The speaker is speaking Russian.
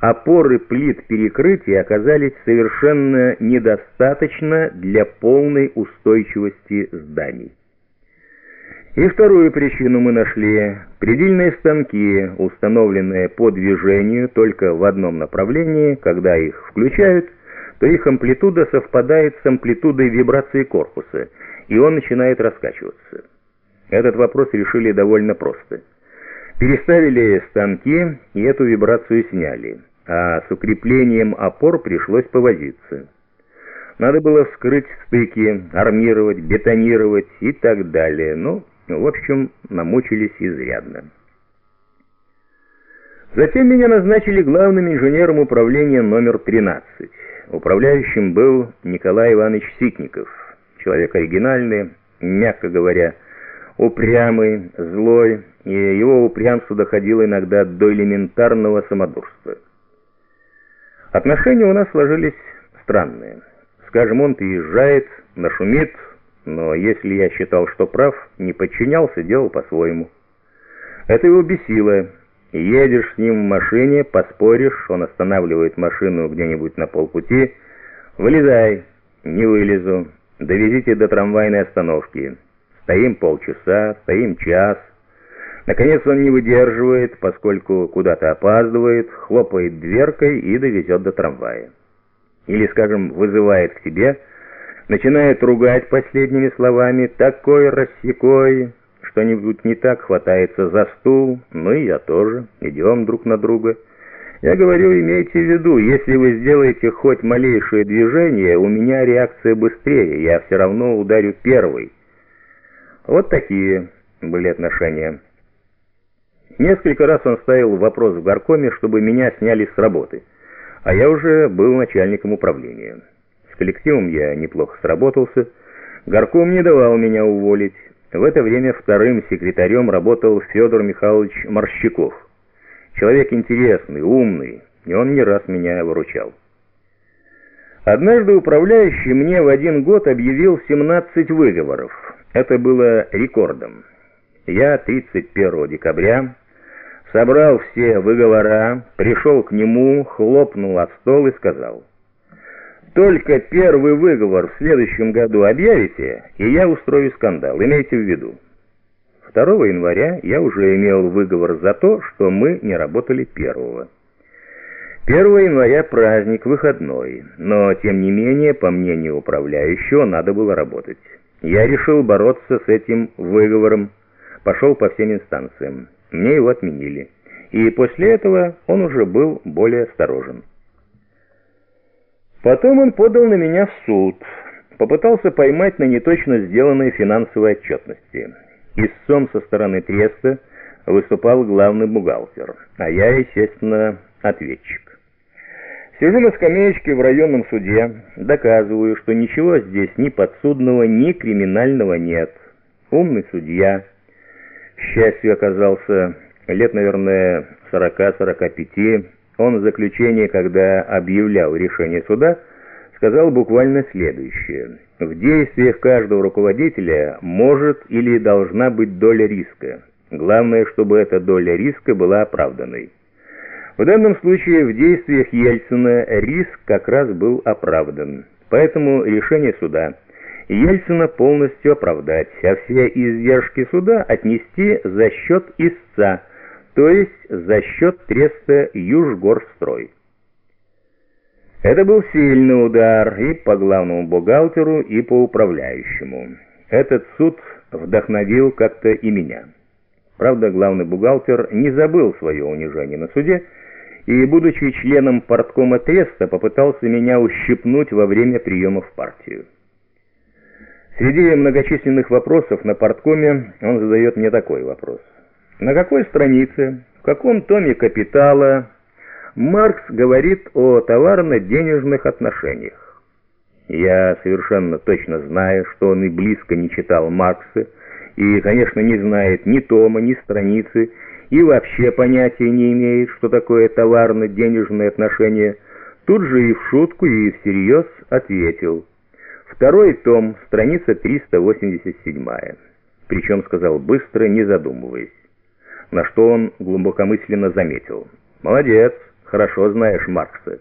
опоры плит перекрытия оказались совершенно недостаточно для полной устойчивости зданий. И вторую причину мы нашли. Предельные станки, установленные по движению только в одном направлении, когда их включают, то их амплитуда совпадает с амплитудой вибрации корпуса, и он начинает раскачиваться. Этот вопрос решили довольно просто. Переставили станки и эту вибрацию сняли, а с укреплением опор пришлось повозиться. Надо было вскрыть стыки, армировать, бетонировать и так далее. Ну, в общем, намучились изрядно. Затем меня назначили главным инженером управления номер 13. Управляющим был Николай Иванович Ситников, человек оригинальный, мягко говоря, упрямый, злой, и его упрямство доходило иногда до элементарного самодурства. Отношения у нас сложились странные. Скажем, он приезжает, нашумит, но если я считал, что прав, не подчинялся, делал по-своему. Это его бесило. Едешь с ним в машине, поспоришь, он останавливает машину где-нибудь на полпути. «Вылезай!» «Не вылезу. Довезите до трамвайной остановки». Стоим полчаса, стоим час. Наконец он не выдерживает, поскольку куда-то опаздывает, хлопает дверкой и довезет до трамвая. Или, скажем, вызывает к себе, начинает ругать последними словами «такой рассекой», что-нибудь не так, хватается за стул, ну и я тоже, идем друг на друга. Я говорю, имейте в виду, если вы сделаете хоть малейшее движение, у меня реакция быстрее, я все равно ударю первый. Вот такие были отношения. Несколько раз он ставил вопрос в горкоме, чтобы меня сняли с работы, а я уже был начальником управления. С коллективом я неплохо сработался, горком не давал меня уволить. В это время вторым секретарем работал Федор Михайлович Морщиков. Человек интересный, умный, и он не раз меня выручал. Однажды управляющий мне в один год объявил 17 выговоров. Это было рекордом. Я 31 декабря собрал все выговора, пришел к нему, хлопнул от стол и сказал, «Только первый выговор в следующем году объявите, и я устрою скандал, имейте в виду». 2 января я уже имел выговор за то, что мы не работали первого. 1 января праздник, выходной, но, тем не менее, по мнению управляющего, надо было работать. Я решил бороться с этим выговором, пошел по всем инстанциям. Мне его отменили. И после этого он уже был более осторожен. Потом он подал на меня в суд. Попытался поймать на неточно сделанной финансовой отчетности. Истцом со стороны треста выступал главный бухгалтер, а я, естественно, ответчик. Сижу на скамеечке в районном суде, доказываю, что ничего здесь ни подсудного, ни криминального нет. Умный судья, к счастью, оказался лет, наверное, 40-45. Он в заключении, когда объявлял решение суда, сказал буквально следующее. В действиях каждого руководителя может или должна быть доля риска. Главное, чтобы эта доля риска была оправданной. В данном случае в действиях Ельцина риск как раз был оправдан. Поэтому решение суда Ельцина полностью оправдать, а все издержки суда отнести за счет истца, то есть за счет треста Южгорстрой. Это был сильный удар и по главному бухгалтеру, и по управляющему. Этот суд вдохновил как-то и меня. Правда, главный бухгалтер не забыл свое унижение на суде, и, будучи членом парткома Треста, попытался меня ущипнуть во время приема в партию. Среди многочисленных вопросов на парткоме он задает мне такой вопрос. На какой странице, в каком томе «Капитала» Маркс говорит о товарно-денежных отношениях? Я совершенно точно знаю, что он и близко не читал Маркса, и, конечно, не знает ни тома, ни страницы, и вообще понятия не имеет, что такое товарно-денежные отношения, тут же и в шутку, и всерьез ответил. Второй том, страница 387. Причем сказал быстро, не задумываясь. На что он глубокомысленно заметил. «Молодец, хорошо знаешь Маркса».